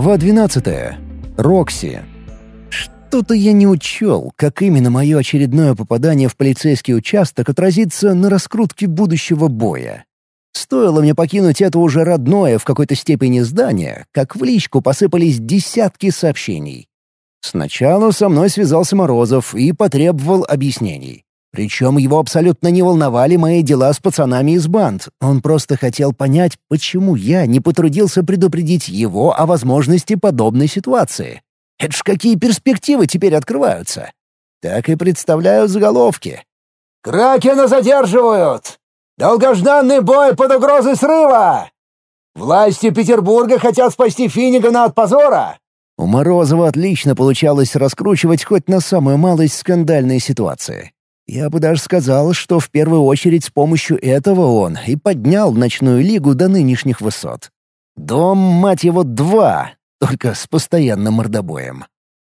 Глава 12. Рокси. Что-то я не учел, как именно мое очередное попадание в полицейский участок отразится на раскрутке будущего боя. Стоило мне покинуть это уже родное в какой-то степени здание, как в личку посыпались десятки сообщений. Сначала со мной связался Морозов и потребовал объяснений. Причем его абсолютно не волновали мои дела с пацанами из банд. Он просто хотел понять, почему я не потрудился предупредить его о возможности подобной ситуации. Это ж какие перспективы теперь открываются. Так и представляю заголовки. «Кракена задерживают! Долгожданный бой под угрозой срыва! Власти Петербурга хотят спасти Финнигана от позора!» У Морозова отлично получалось раскручивать хоть на самую малость скандальные ситуации. Я бы даже сказал, что в первую очередь с помощью этого он и поднял ночную лигу до нынешних высот. Дом, мать его, два, только с постоянным мордобоем.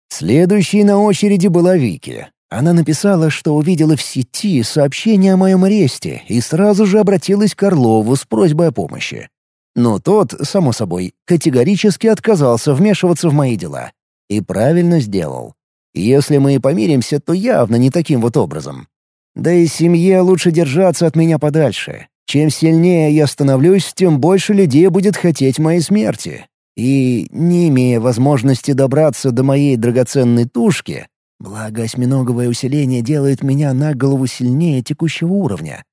Следующей на очереди была Вики. Она написала, что увидела в сети сообщение о моем аресте и сразу же обратилась к Орлову с просьбой о помощи. Но тот, само собой, категорически отказался вмешиваться в мои дела. И правильно сделал. Если мы и помиримся, то явно не таким вот образом. Да и семье лучше держаться от меня подальше. Чем сильнее я становлюсь, тем больше людей будет хотеть моей смерти. И, не имея возможности добраться до моей драгоценной тушки, благо осьминоговое усиление делает меня на голову сильнее текущего уровня,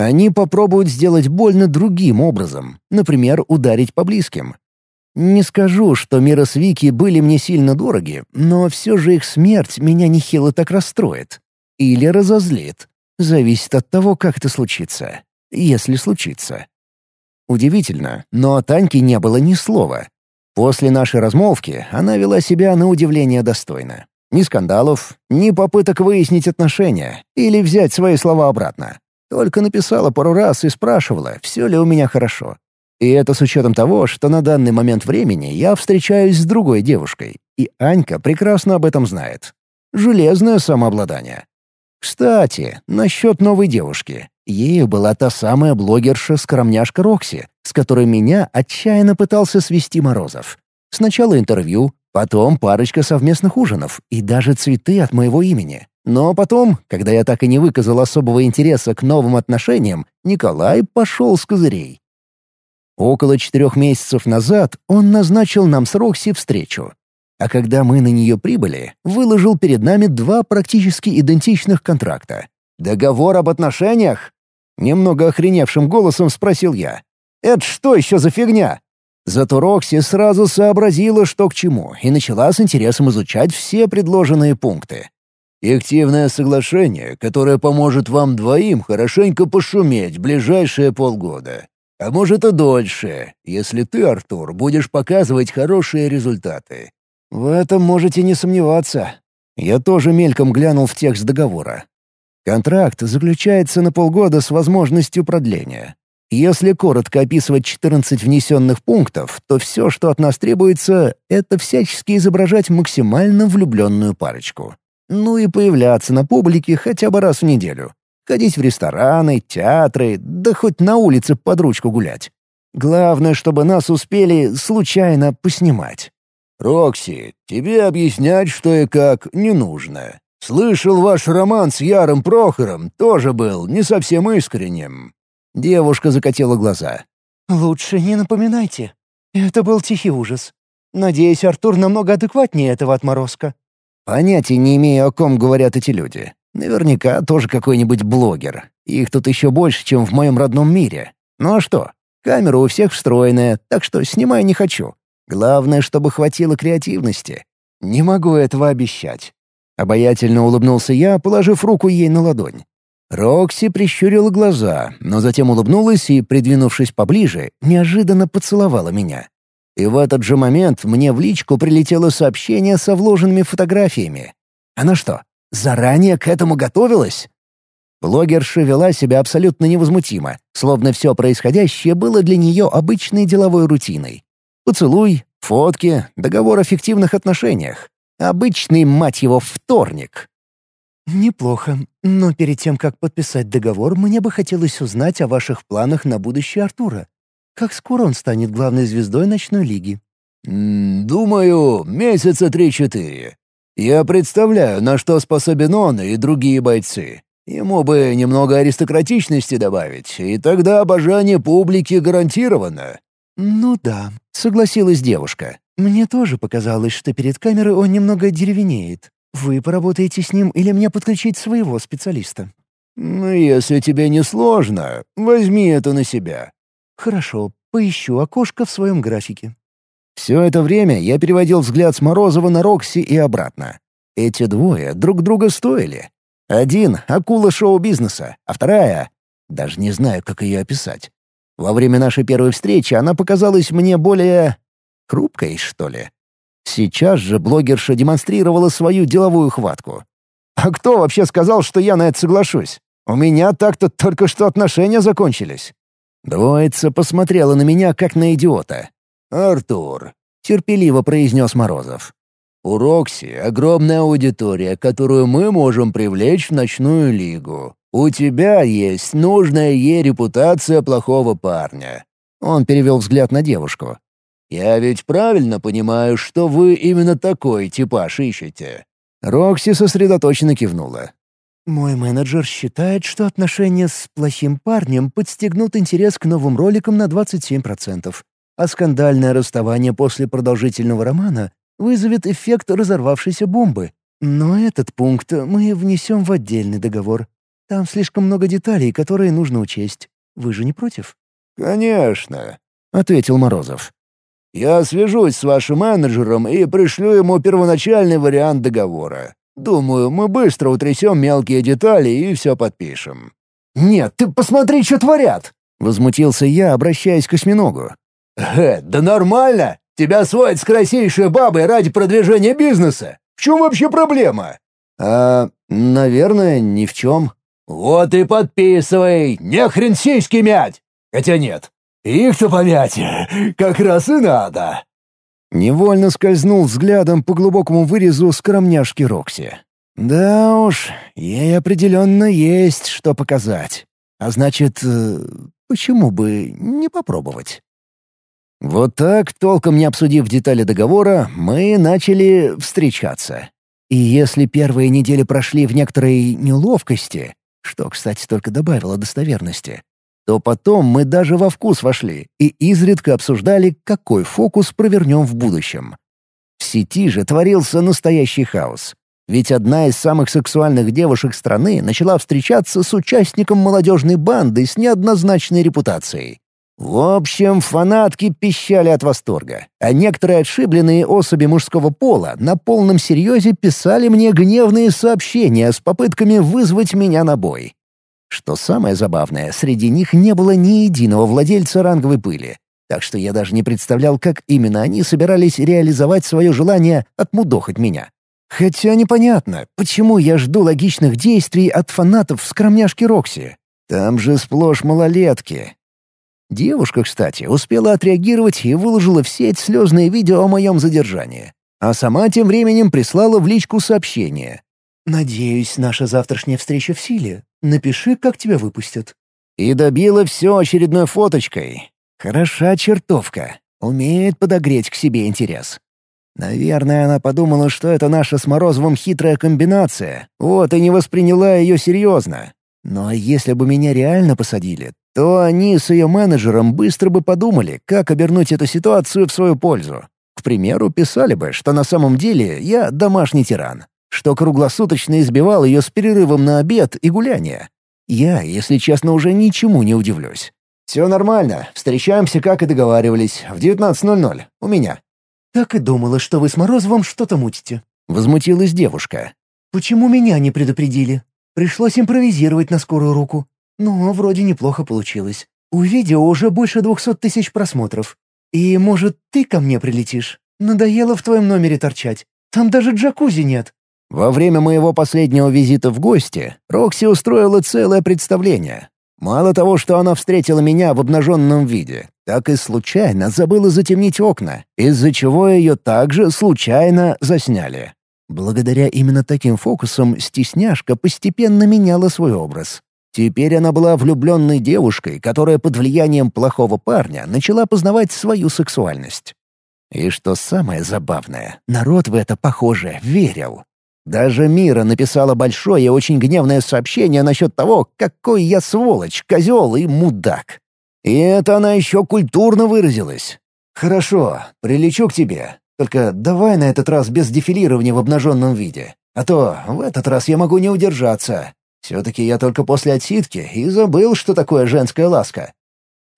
они попробуют сделать больно другим образом, например, ударить по близким. Не скажу, что мира с Вики были мне сильно дороги, но все же их смерть меня нехило так расстроит. Или разозлит. Зависит от того, как это случится. Если случится. Удивительно, но о Таньке не было ни слова. После нашей размолвки она вела себя на удивление достойно. Ни скандалов, ни попыток выяснить отношения или взять свои слова обратно. Только написала пару раз и спрашивала, все ли у меня хорошо. И это с учетом того, что на данный момент времени я встречаюсь с другой девушкой, и Анька прекрасно об этом знает. Железное самообладание. Кстати, насчет новой девушки. Ею была та самая блогерша-скромняшка Рокси, с которой меня отчаянно пытался свести Морозов. Сначала интервью, потом парочка совместных ужинов и даже цветы от моего имени. Но потом, когда я так и не выказал особого интереса к новым отношениям, Николай пошел с козырей. Около четырех месяцев назад он назначил нам с Рокси встречу. А когда мы на нее прибыли, выложил перед нами два практически идентичных контракта. «Договор об отношениях?» Немного охреневшим голосом спросил я. «Это что еще за фигня?» Зато Рокси сразу сообразила, что к чему, и начала с интересом изучать все предложенные пункты. «Эффективное соглашение, которое поможет вам двоим хорошенько пошуметь ближайшие полгода. А может и дольше, если ты, Артур, будешь показывать хорошие результаты. В этом можете не сомневаться. Я тоже мельком глянул в текст договора. Контракт заключается на полгода с возможностью продления. Если коротко описывать 14 внесенных пунктов, то все, что от нас требуется, это всячески изображать максимально влюбленную парочку. Ну и появляться на публике хотя бы раз в неделю. Ходить в рестораны, театры, да хоть на улице под ручку гулять. Главное, чтобы нас успели случайно поснимать. «Рокси, тебе объяснять, что и как, не нужно. Слышал, ваш роман с Яром Прохором тоже был не совсем искренним». Девушка закатила глаза. «Лучше не напоминайте. Это был тихий ужас. Надеюсь, Артур намного адекватнее этого отморозка». Понятия не имею, о ком говорят эти люди. Наверняка тоже какой-нибудь блогер. Их тут еще больше, чем в моем родном мире. Ну а что? Камера у всех встроенная, так что снимаю не хочу. Главное, чтобы хватило креативности. Не могу этого обещать. Обаятельно улыбнулся я, положив руку ей на ладонь. Рокси прищурила глаза, но затем улыбнулась и, придвинувшись поближе, неожиданно поцеловала меня. И в этот же момент мне в личку прилетело сообщение со вложенными фотографиями. Она что, Заранее к этому готовилась? Блогерша вела себя абсолютно невозмутимо, словно все происходящее было для нее обычной деловой рутиной. Поцелуй, фотки, договор о фиктивных отношениях. Обычный, мать его, вторник. «Неплохо, но перед тем, как подписать договор, мне бы хотелось узнать о ваших планах на будущее Артура. Как скоро он станет главной звездой ночной лиги?» «Думаю, месяца три-четыре. Я представляю, на что способен он и другие бойцы. Ему бы немного аристократичности добавить, и тогда обожание публики гарантировано». «Ну да», — согласилась девушка. «Мне тоже показалось, что перед камерой он немного деревенеет. Вы поработаете с ним или мне подключить своего специалиста?» «Ну, если тебе не сложно, возьми это на себя». «Хорошо, поищу окошко в своем графике». Все это время я переводил взгляд с Морозова на Рокси и обратно. Эти двое друг друга стоили. Один — акула шоу-бизнеса, а вторая — даже не знаю, как ее описать. Во время нашей первой встречи она показалась мне более... хрупкой, что ли. Сейчас же блогерша демонстрировала свою деловую хватку. А кто вообще сказал, что я на это соглашусь? У меня так-то только что отношения закончились. Двоица посмотрела на меня, как на идиота. «Артур», — терпеливо произнес Морозов. «У Рокси огромная аудитория, которую мы можем привлечь в ночную лигу. У тебя есть нужная ей репутация плохого парня». Он перевел взгляд на девушку. «Я ведь правильно понимаю, что вы именно такой типаж ищете?» Рокси сосредоточенно кивнула. «Мой менеджер считает, что отношения с плохим парнем подстегнут интерес к новым роликам на 27%, а скандальное расставание после продолжительного романа вызовет эффект разорвавшейся бомбы. Но этот пункт мы внесем в отдельный договор. Там слишком много деталей, которые нужно учесть. Вы же не против?» «Конечно», — ответил Морозов. Я свяжусь с вашим менеджером и пришлю ему первоначальный вариант договора. Думаю, мы быстро утрясем мелкие детали и все подпишем». «Нет, ты посмотри, что творят!» — возмутился я, обращаясь к осьминогу. «Э, да нормально! Тебя сводят с красивейшей бабой ради продвижения бизнеса! В чем вообще проблема?» «А, наверное, ни в чем». «Вот и подписывай! Не хрен сиськи мять! Хотя нет, их-то помять как раз и надо. Невольно скользнул взглядом по глубокому вырезу скромняшки Рокси. Да уж, ей определенно есть что показать. А значит, э, почему бы не попробовать? Вот так, толком не обсудив детали договора, мы начали встречаться. И если первые недели прошли в некоторой неловкости, что, кстати, только добавило достоверности, то потом мы даже во вкус вошли и изредка обсуждали, какой фокус провернем в будущем. В сети же творился настоящий хаос. Ведь одна из самых сексуальных девушек страны начала встречаться с участником молодежной банды с неоднозначной репутацией. В общем, фанатки пищали от восторга, а некоторые отшибленные особи мужского пола на полном серьезе писали мне гневные сообщения с попытками вызвать меня на бой. Что самое забавное, среди них не было ни единого владельца ранговой пыли, так что я даже не представлял, как именно они собирались реализовать свое желание отмудохать меня. Хотя непонятно, почему я жду логичных действий от фанатов скромняшки Рокси. Там же сплошь малолетки. Девушка, кстати, успела отреагировать и выложила в сеть слезные видео о моем задержании. А сама тем временем прислала в личку сообщение. «Надеюсь, наша завтрашняя встреча в силе. Напиши, как тебя выпустят». И добила все очередной фоточкой. Хороша чертовка. Умеет подогреть к себе интерес. Наверное, она подумала, что это наша с Морозовым хитрая комбинация, вот и не восприняла ее серьезно. Но если бы меня реально посадили, то они с ее менеджером быстро бы подумали, как обернуть эту ситуацию в свою пользу. К примеру, писали бы, что на самом деле я домашний тиран что круглосуточно избивал ее с перерывом на обед и гуляние. Я, если честно, уже ничему не удивлюсь. «Все нормально. Встречаемся, как и договаривались, в 19.00. У меня». «Так и думала, что вы с Морозовым что-то мутите», — возмутилась девушка. «Почему меня не предупредили? Пришлось импровизировать на скорую руку. Но вроде неплохо получилось. У видео уже больше двухсот тысяч просмотров. И, может, ты ко мне прилетишь? Надоело в твоем номере торчать. Там даже джакузи нет». Во время моего последнего визита в гости Рокси устроила целое представление. Мало того, что она встретила меня в обнаженном виде, так и случайно забыла затемнить окна, из-за чего ее также случайно засняли. Благодаря именно таким фокусам стесняшка постепенно меняла свой образ. Теперь она была влюбленной девушкой, которая под влиянием плохого парня начала познавать свою сексуальность. И что самое забавное, народ в это, похоже, верил. Даже Мира написала большое и очень гневное сообщение насчет того, какой я сволочь, козел и мудак. И это она еще культурно выразилась. «Хорошо, прилечу к тебе. Только давай на этот раз без дефилирования в обнаженном виде. А то в этот раз я могу не удержаться. Все-таки я только после отсидки и забыл, что такое женская ласка».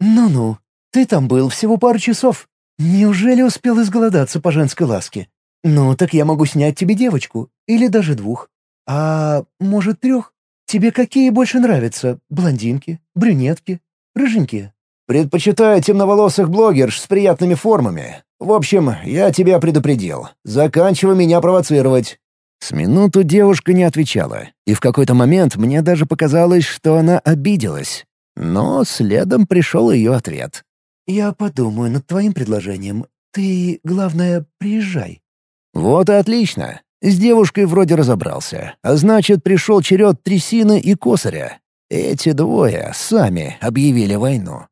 «Ну-ну, ты там был всего пару часов. Неужели успел изголодаться по женской ласке? Ну, так я могу снять тебе девочку, или даже двух. А может, трех? Тебе какие больше нравятся? Блондинки, брюнетки, рыженькие?» «Предпочитаю темноволосых блогерш с приятными формами. В общем, я тебя предупредил. Заканчивай меня провоцировать». С минуту девушка не отвечала, и в какой-то момент мне даже показалось, что она обиделась. Но следом пришел ее ответ. «Я подумаю над твоим предложением. Ты, главное, приезжай». «Вот и отлично. С девушкой вроде разобрался. А значит, пришел черед трясины и косаря. Эти двое сами объявили войну.